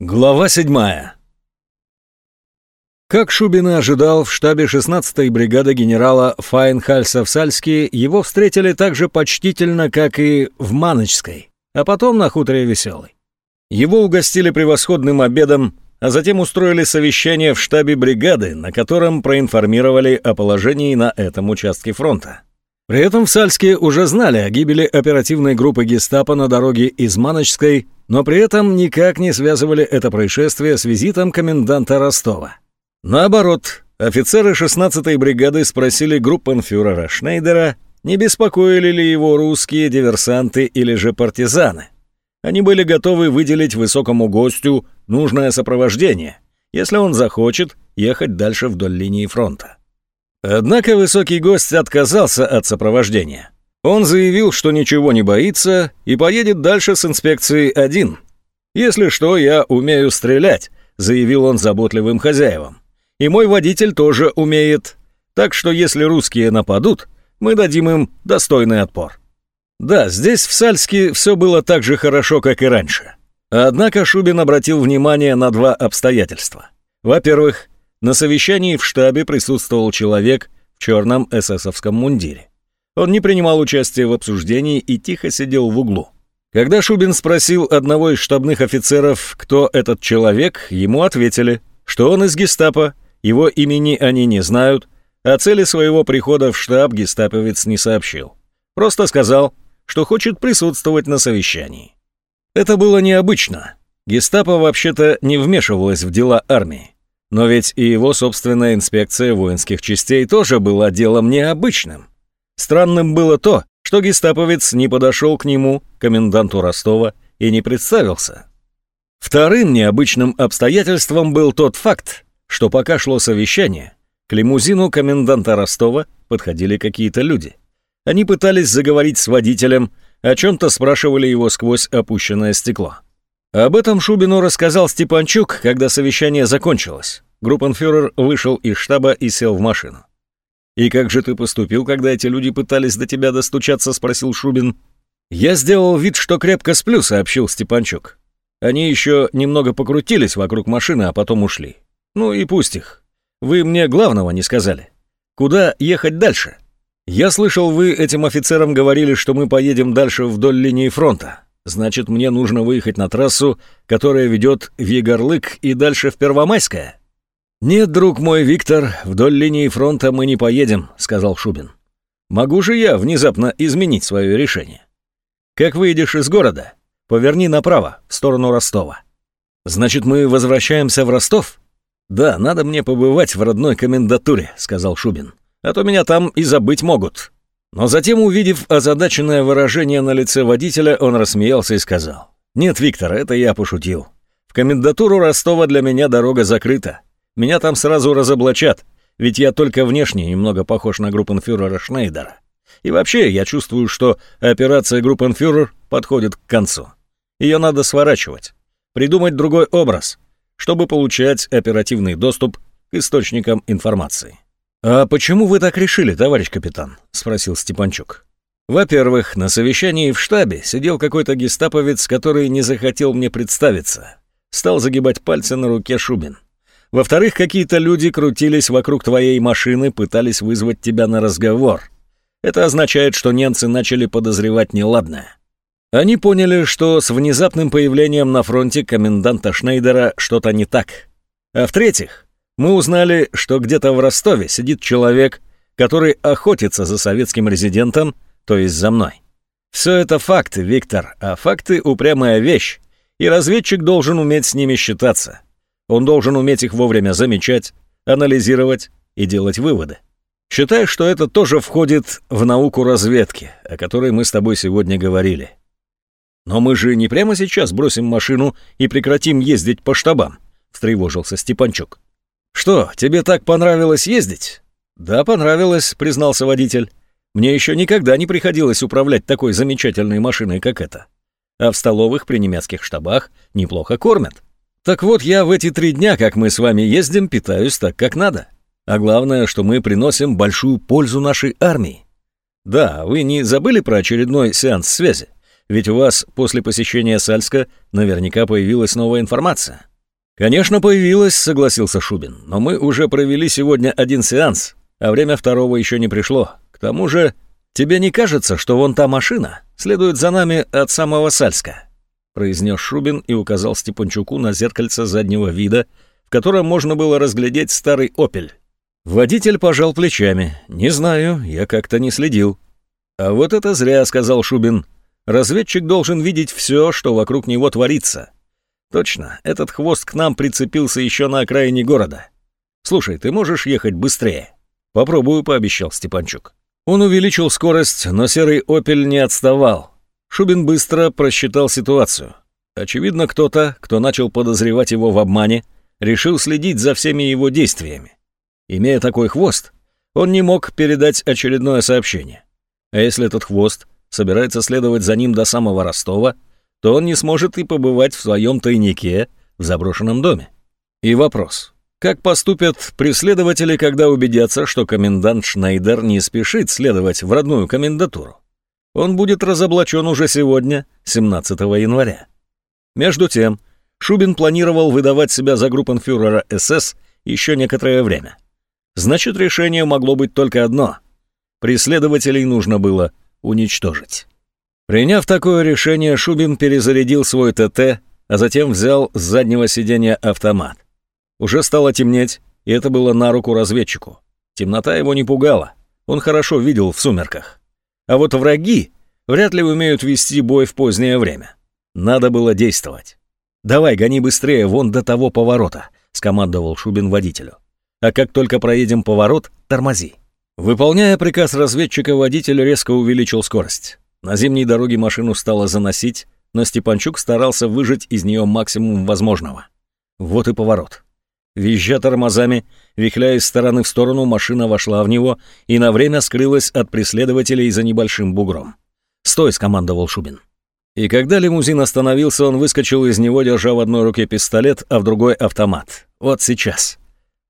Глава 7 Как Шубин и ожидал, в штабе 16-й бригады генерала Файнхальса в Сальске его встретили так же почтительно, как и в Маночской, а потом на хуторе Веселый. Его угостили превосходным обедом, а затем устроили совещание в штабе бригады, на котором проинформировали о положении на этом участке фронта. При этом в Сальске уже знали о гибели оперативной группы гестапо на дороге из Маночской, но при этом никак не связывали это происшествие с визитом коменданта Ростова. Наоборот, офицеры 16-й бригады спросили группенфюрера Шнейдера, не беспокоили ли его русские диверсанты или же партизаны. Они были готовы выделить высокому гостю нужное сопровождение, если он захочет ехать дальше вдоль линии фронта. Однако высокий гость отказался от сопровождения. Он заявил, что ничего не боится и поедет дальше с инспекцией один. «Если что, я умею стрелять», — заявил он заботливым хозяевам. «И мой водитель тоже умеет. Так что если русские нападут, мы дадим им достойный отпор». Да, здесь в Сальске все было так же хорошо, как и раньше. Однако Шубин обратил внимание на два обстоятельства. Во-первых, на совещании в штабе присутствовал человек в черном эсэсовском мундире. Он не принимал участия в обсуждении и тихо сидел в углу. Когда Шубин спросил одного из штабных офицеров, кто этот человек, ему ответили, что он из гестапо, его имени они не знают, а цели своего прихода в штаб гестаповец не сообщил. Просто сказал, что хочет присутствовать на совещании. Это было необычно. Гестапо вообще-то не вмешивалось в дела армии. Но ведь и его собственная инспекция воинских частей тоже была делом необычным. Странным было то, что гестаповец не подошел к нему, коменданту Ростова, и не представился. Вторым необычным обстоятельством был тот факт, что пока шло совещание, к лимузину коменданта Ростова подходили какие-то люди. Они пытались заговорить с водителем, о чем-то спрашивали его сквозь опущенное стекло. Об этом Шубину рассказал Степанчук, когда совещание закончилось. Группенфюрер вышел из штаба и сел в машину. «И как же ты поступил, когда эти люди пытались до тебя достучаться?» — спросил Шубин. «Я сделал вид, что крепко сплю», — сообщил Степанчук. «Они еще немного покрутились вокруг машины, а потом ушли. Ну и пусть их. Вы мне главного не сказали. Куда ехать дальше?» «Я слышал, вы этим офицерам говорили, что мы поедем дальше вдоль линии фронта. Значит, мне нужно выехать на трассу, которая ведет в Егорлык и дальше в Первомайское?» «Нет, друг мой Виктор, вдоль линии фронта мы не поедем», — сказал Шубин. «Могу же я внезапно изменить свое решение. Как выйдешь из города, поверни направо, в сторону Ростова. Значит, мы возвращаемся в Ростов?» «Да, надо мне побывать в родной комендатуре», — сказал Шубин. «А то меня там и забыть могут». Но затем, увидев озадаченное выражение на лице водителя, он рассмеялся и сказал, «Нет, Виктор, это я пошутил. В комендатуру Ростова для меня дорога закрыта. Меня там сразу разоблачат, ведь я только внешне немного похож на группенфюрера Шнейдера. И вообще, я чувствую, что операция группенфюрер подходит к концу. Ее надо сворачивать, придумать другой образ, чтобы получать оперативный доступ к источникам информации. «А почему вы так решили, товарищ капитан?» — спросил Степанчук. «Во-первых, на совещании в штабе сидел какой-то гестаповец, который не захотел мне представиться. Стал загибать пальцы на руке Шубин. Во-вторых, какие-то люди крутились вокруг твоей машины, пытались вызвать тебя на разговор. Это означает, что немцы начали подозревать неладное. Они поняли, что с внезапным появлением на фронте коменданта Шнейдера что-то не так. А в-третьих, мы узнали, что где-то в Ростове сидит человек, который охотится за советским резидентом, то есть за мной. Все это факты, Виктор, а факты — упрямая вещь, и разведчик должен уметь с ними считаться. Он должен уметь их вовремя замечать, анализировать и делать выводы. Считаю, что это тоже входит в науку разведки, о которой мы с тобой сегодня говорили. Но мы же не прямо сейчас бросим машину и прекратим ездить по штабам, встревожился Степанчук. «Что, тебе так понравилось ездить?» «Да, понравилось», — признался водитель. «Мне еще никогда не приходилось управлять такой замечательной машиной, как эта. А в столовых при немецких штабах неплохо кормят. Так вот, я в эти три дня, как мы с вами ездим, питаюсь так, как надо. А главное, что мы приносим большую пользу нашей армии. Да, вы не забыли про очередной сеанс связи? Ведь у вас после посещения Сальска наверняка появилась новая информация. «Конечно, появилась», — согласился Шубин, «но мы уже провели сегодня один сеанс, а время второго еще не пришло. К тому же, тебе не кажется, что вон та машина следует за нами от самого Сальска?» Произнес Шубин и указал Степанчуку на зеркальце заднего вида, в котором можно было разглядеть старый «Опель». Водитель пожал плечами. «Не знаю, я как-то не следил». «А вот это зря», — сказал Шубин. «Разведчик должен видеть все, что вокруг него творится». Точно, этот хвост к нам прицепился еще на окраине города. Слушай, ты можешь ехать быстрее? Попробую, пообещал Степанчук. Он увеличил скорость, но серый «Опель» не отставал. Шубин быстро просчитал ситуацию. Очевидно, кто-то, кто начал подозревать его в обмане, решил следить за всеми его действиями. Имея такой хвост, он не мог передать очередное сообщение. А если этот хвост собирается следовать за ним до самого Ростова – то он не сможет и побывать в своем тайнике в заброшенном доме. И вопрос. Как поступят преследователи, когда убедятся, что комендант Шнайдер не спешит следовать в родную комендатуру? Он будет разоблачен уже сегодня, 17 января. Между тем, Шубин планировал выдавать себя за группенфюрера СС еще некоторое время. Значит, решение могло быть только одно. Преследователей нужно было уничтожить. Приняв такое решение, Шубин перезарядил свой ТТ, а затем взял с заднего сиденья автомат. Уже стало темнеть, и это было на руку разведчику. Темнота его не пугала, он хорошо видел в сумерках. А вот враги вряд ли умеют вести бой в позднее время. Надо было действовать. «Давай, гони быстрее, вон до того поворота», — скомандовал Шубин водителю. «А как только проедем поворот, тормози». Выполняя приказ разведчика, водитель резко увеличил скорость. На зимней дороге машину стало заносить, но Степанчук старался выжать из нее максимум возможного. Вот и поворот. Визжа тормозами, вихляя из стороны в сторону, машина вошла в него и на время скрылась от преследователей за небольшим бугром. «Стой!» — скомандовал Шубин. И когда лимузин остановился, он выскочил из него, держа в одной руке пистолет, а в другой — автомат. Вот сейчас.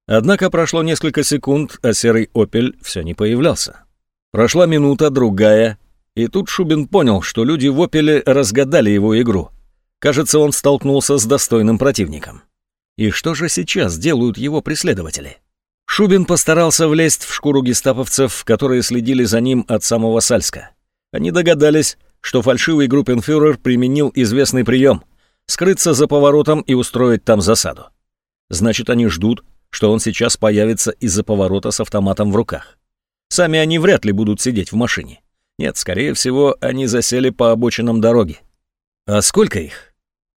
Однако прошло несколько секунд, а серый «Опель» все не появлялся. Прошла минута, другая, и тут Шубин понял, что люди в «Опеле» разгадали его игру. Кажется, он столкнулся с достойным противником. И что же сейчас делают его преследователи? Шубин постарался влезть в шкуру гестаповцев, которые следили за ним от самого Сальска. Они догадались, что фальшивый группенфюрер применил известный прием — скрыться за поворотом и устроить там засаду. Значит, они ждут, что он сейчас появится из-за поворота с автоматом в руках. Сами они вряд ли будут сидеть в машине. Нет, скорее всего, они засели по обочинам дороги. А сколько их?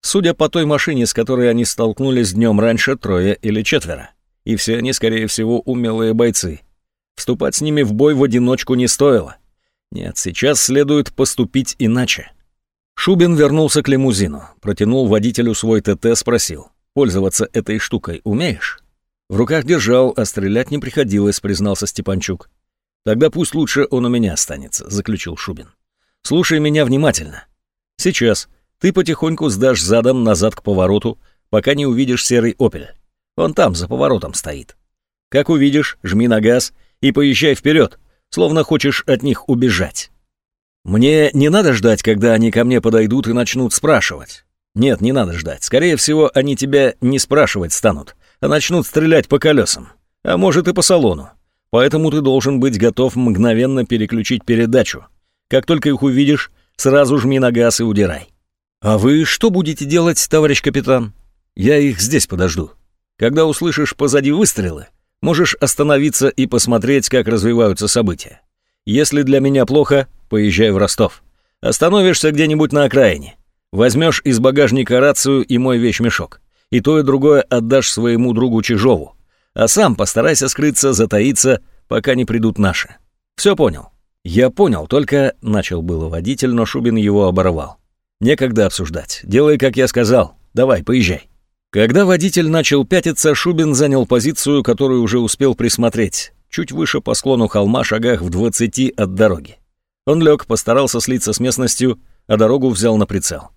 Судя по той машине, с которой они столкнулись днем раньше, трое или четверо. И все они, скорее всего, умелые бойцы. Вступать с ними в бой в одиночку не стоило. Нет, сейчас следует поступить иначе. Шубин вернулся к лимузину, протянул водителю свой ТТ, спросил. «Пользоваться этой штукой умеешь?» В руках держал, а стрелять не приходилось, признался Степанчук. Тогда пусть лучше он у меня останется, заключил Шубин. Слушай меня внимательно. Сейчас ты потихоньку сдашь задом назад к повороту, пока не увидишь серый «Опель». Он там, за поворотом стоит. Как увидишь, жми на газ и поезжай вперед, словно хочешь от них убежать. Мне не надо ждать, когда они ко мне подойдут и начнут спрашивать. Нет, не надо ждать. Скорее всего, они тебя не спрашивать станут, а начнут стрелять по колесам, а может и по салону. Поэтому ты должен быть готов мгновенно переключить передачу. Как только их увидишь, сразу жми на газ и удирай. А вы что будете делать, товарищ капитан? Я их здесь подожду. Когда услышишь позади выстрелы, можешь остановиться и посмотреть, как развиваются события. Если для меня плохо, поезжай в Ростов. Остановишься где-нибудь на окраине. Возьмешь из багажника рацию и мой вещмешок. И то и другое отдашь своему другу Чижову а сам постарайся скрыться, затаиться, пока не придут наши. Все понял. Я понял, только начал было водитель, но Шубин его оборвал. Некогда обсуждать. Делай, как я сказал. Давай, поезжай. Когда водитель начал пятиться, Шубин занял позицию, которую уже успел присмотреть, чуть выше по склону холма, шагах в двадцати от дороги. Он лег, постарался слиться с местностью, а дорогу взял на прицел.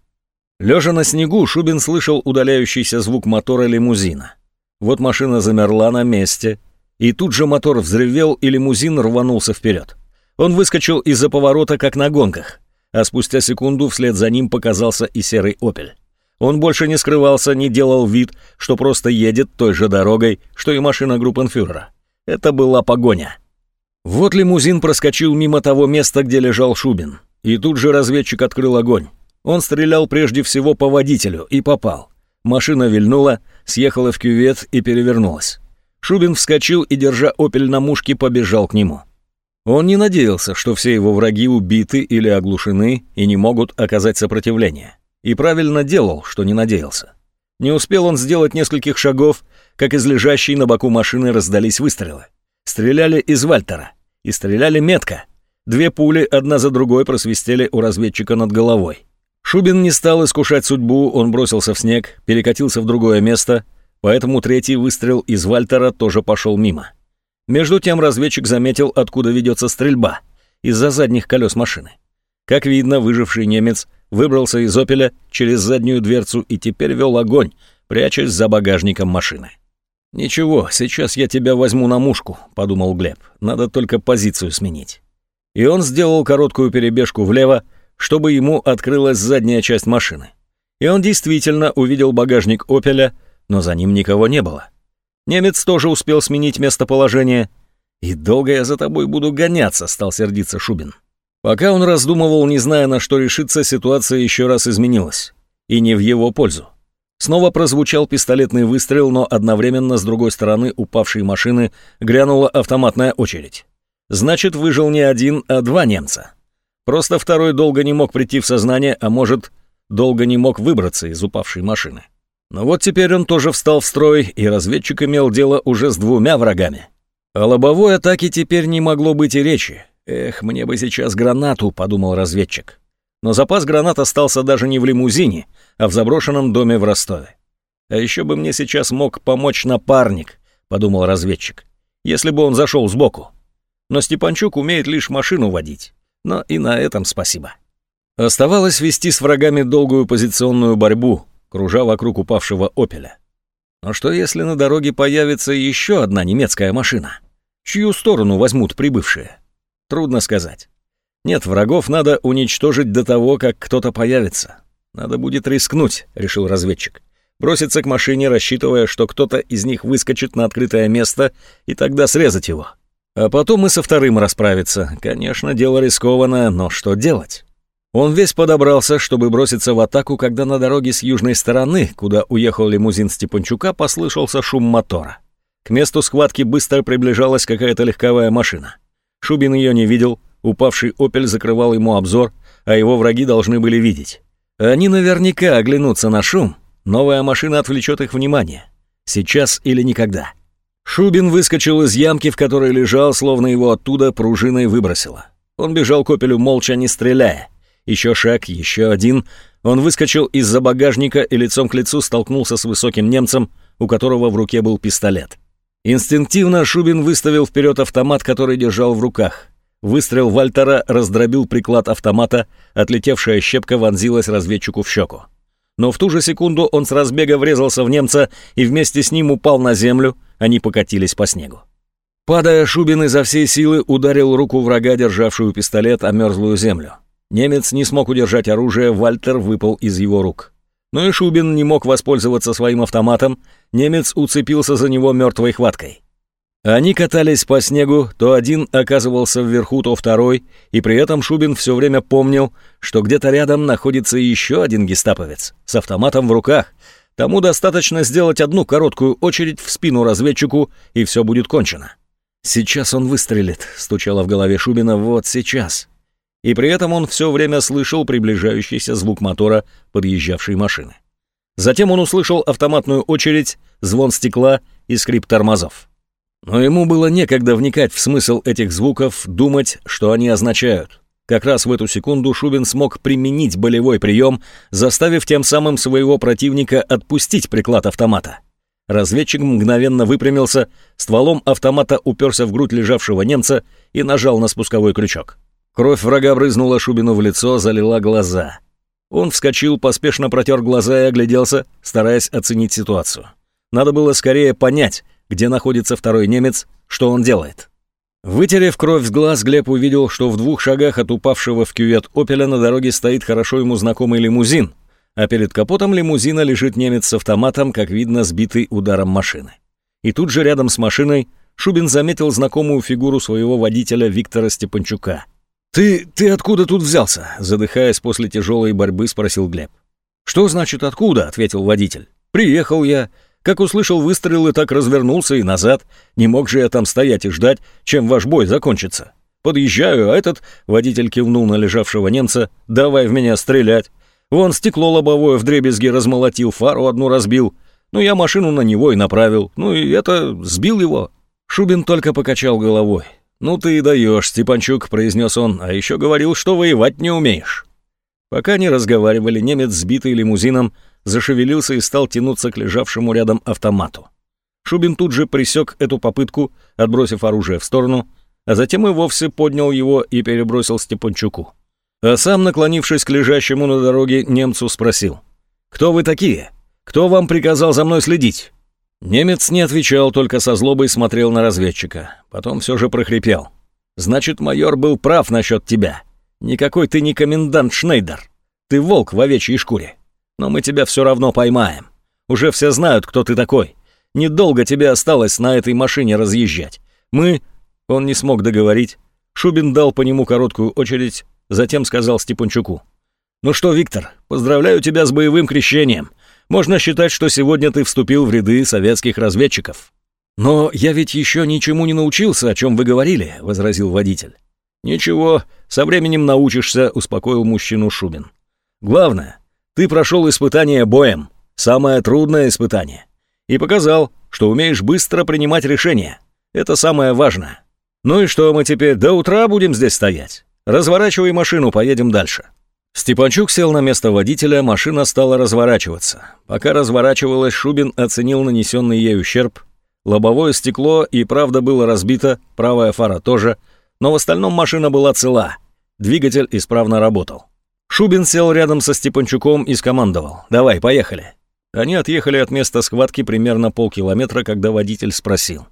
Лежа на снегу, Шубин слышал удаляющийся звук мотора лимузина. Вот машина замерла на месте, и тут же мотор взревел, и лимузин рванулся вперед. Он выскочил из-за поворота, как на гонках, а спустя секунду вслед за ним показался и серый «Опель». Он больше не скрывался, не делал вид, что просто едет той же дорогой, что и машина группенфюрера. Это была погоня. Вот лимузин проскочил мимо того места, где лежал Шубин. И тут же разведчик открыл огонь. Он стрелял прежде всего по водителю и попал. Машина вильнула, съехала в кювет и перевернулась. Шубин вскочил и, держа «Опель» на мушке, побежал к нему. Он не надеялся, что все его враги убиты или оглушены и не могут оказать сопротивление. И правильно делал, что не надеялся. Не успел он сделать нескольких шагов, как из лежащей на боку машины раздались выстрелы. Стреляли из Вальтера. И стреляли метко. Две пули одна за другой просвистели у разведчика над головой. Шубин не стал искушать судьбу, он бросился в снег, перекатился в другое место, поэтому третий выстрел из Вальтера тоже пошел мимо. Между тем разведчик заметил, откуда ведется стрельба, из-за задних колес машины. Как видно, выживший немец выбрался из «Опеля» через заднюю дверцу и теперь вел огонь, прячась за багажником машины. «Ничего, сейчас я тебя возьму на мушку», — подумал Глеб. «Надо только позицию сменить». И он сделал короткую перебежку влево, чтобы ему открылась задняя часть машины. И он действительно увидел багажник «Опеля», но за ним никого не было. Немец тоже успел сменить местоположение. «И долго я за тобой буду гоняться», — стал сердиться Шубин. Пока он раздумывал, не зная, на что решиться, ситуация еще раз изменилась. И не в его пользу. Снова прозвучал пистолетный выстрел, но одновременно с другой стороны упавшей машины грянула автоматная очередь. Значит, выжил не один, а два немца. Просто второй долго не мог прийти в сознание, а может, долго не мог выбраться из упавшей машины. Но вот теперь он тоже встал в строй, и разведчик имел дело уже с двумя врагами. О лобовой атаке теперь не могло быть и речи. «Эх, мне бы сейчас гранату», — подумал разведчик. Но запас гранат остался даже не в лимузине, а в заброшенном доме в Ростове. «А еще бы мне сейчас мог помочь напарник», — подумал разведчик, «если бы он зашел сбоку. Но Степанчук умеет лишь машину водить. Но и на этом спасибо. Оставалось вести с врагами долгую позиционную борьбу, кружа вокруг упавшего «Опеля». Но что если на дороге появится еще одна немецкая машина? Чью сторону возьмут прибывшие? Трудно сказать. Нет, врагов надо уничтожить до того, как кто-то появится. Надо будет рискнуть, решил разведчик. Броситься к машине, рассчитывая, что кто-то из них выскочит на открытое место, и тогда срезать его. А потом и со вторым расправиться. Конечно, дело рискованное, но что делать? Он весь подобрался, чтобы броситься в атаку, когда на дороге с южной стороны, куда уехал лимузин Степанчука, послышался шум мотора. К месту схватки быстро приближалась какая-то легковая машина. Шубин ее не видел, упавший «Опель» закрывал ему обзор, а его враги должны были видеть. Они наверняка оглянутся на шум, новая машина отвлечет их внимание. Сейчас или никогда. Шубин выскочил из ямки, в которой лежал, словно его оттуда пружиной выбросило. Он бежал к опелю молча, не стреляя. Еще шаг, еще один. Он выскочил из-за багажника и лицом к лицу столкнулся с высоким немцем, у которого в руке был пистолет. Инстинктивно Шубин выставил вперед автомат, который держал в руках. Выстрел Вальтера раздробил приклад автомата, отлетевшая щепка вонзилась разведчику в щеку но в ту же секунду он с разбега врезался в немца и вместе с ним упал на землю, они покатились по снегу. Падая, Шубин изо всей силы ударил руку врага, державшую пистолет, о мерзлую землю. Немец не смог удержать оружие, Вальтер выпал из его рук. Но и Шубин не мог воспользоваться своим автоматом, немец уцепился за него мертвой хваткой. Они катались по снегу, то один оказывался вверху, то второй, и при этом Шубин все время помнил, что где-то рядом находится еще один гестаповец с автоматом в руках. Тому достаточно сделать одну короткую очередь в спину разведчику, и все будет кончено. «Сейчас он выстрелит», — стучало в голове Шубина, — «вот сейчас». И при этом он все время слышал приближающийся звук мотора подъезжавшей машины. Затем он услышал автоматную очередь, звон стекла и скрип тормозов. Но ему было некогда вникать в смысл этих звуков, думать, что они означают. Как раз в эту секунду Шубин смог применить болевой прием, заставив тем самым своего противника отпустить приклад автомата. Разведчик мгновенно выпрямился, стволом автомата уперся в грудь лежавшего немца и нажал на спусковой крючок. Кровь врага брызнула Шубину в лицо, залила глаза. Он вскочил, поспешно протер глаза и огляделся, стараясь оценить ситуацию. Надо было скорее понять, где находится второй немец, что он делает. Вытерев кровь с глаз, Глеб увидел, что в двух шагах от упавшего в кювет «Опеля» на дороге стоит хорошо ему знакомый лимузин, а перед капотом лимузина лежит немец с автоматом, как видно, сбитый ударом машины. И тут же рядом с машиной Шубин заметил знакомую фигуру своего водителя Виктора Степанчука. «Ты... ты откуда тут взялся?» — задыхаясь после тяжелой борьбы, спросил Глеб. «Что значит откуда?» — ответил водитель. «Приехал я. Как услышал выстрелы, так развернулся и назад. Не мог же я там стоять и ждать, чем ваш бой закончится. Подъезжаю, а этот...» — водитель кивнул на лежавшего немца. «Давай в меня стрелять. Вон стекло лобовое в дребезги размолотил, фару одну разбил. Ну, я машину на него и направил. Ну, и это... сбил его». Шубин только покачал головой. «Ну ты и даешь, Степанчук», — произнес он, «а еще говорил, что воевать не умеешь». Пока не разговаривали, немец, сбитый лимузином, зашевелился и стал тянуться к лежавшему рядом автомату. Шубин тут же присек эту попытку, отбросив оружие в сторону, а затем и вовсе поднял его и перебросил Степанчуку. А сам, наклонившись к лежащему на дороге, немцу спросил. «Кто вы такие? Кто вам приказал за мной следить?» Немец не отвечал, только со злобой смотрел на разведчика. Потом все же прохрипел. «Значит, майор был прав насчет тебя. Никакой ты не комендант Шнейдер. Ты волк в овечьей шкуре. Но мы тебя все равно поймаем. Уже все знают, кто ты такой. Недолго тебе осталось на этой машине разъезжать. Мы...» Он не смог договорить. Шубин дал по нему короткую очередь, затем сказал Степанчуку. «Ну что, Виктор, поздравляю тебя с боевым крещением. Можно считать, что сегодня ты вступил в ряды советских разведчиков». «Но я ведь еще ничему не научился, о чем вы говорили», — возразил водитель. «Ничего, со временем научишься», — успокоил мужчину Шубин. «Главное, ты прошел испытание боем, самое трудное испытание, и показал, что умеешь быстро принимать решения. Это самое важное. Ну и что мы теперь до утра будем здесь стоять? Разворачивай машину, поедем дальше». Степанчук сел на место водителя, машина стала разворачиваться. Пока разворачивалась, Шубин оценил нанесенный ей ущерб. Лобовое стекло и правда было разбито, правая фара тоже, но в остальном машина была цела. Двигатель исправно работал. Шубин сел рядом со Степанчуком и скомандовал «Давай, поехали». Они отъехали от места схватки примерно полкилометра, когда водитель спросил.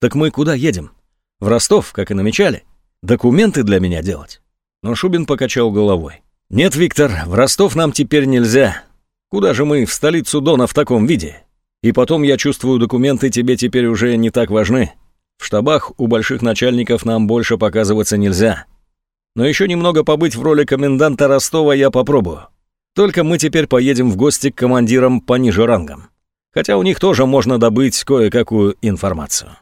«Так мы куда едем? В Ростов, как и намечали? Документы для меня делать?» Но Шубин покачал головой. «Нет, Виктор, в Ростов нам теперь нельзя. Куда же мы в столицу Дона в таком виде? И потом, я чувствую, документы тебе теперь уже не так важны. В штабах у больших начальников нам больше показываться нельзя. Но еще немного побыть в роли коменданта Ростова я попробую. Только мы теперь поедем в гости к командирам пониже рангом. Хотя у них тоже можно добыть кое-какую информацию».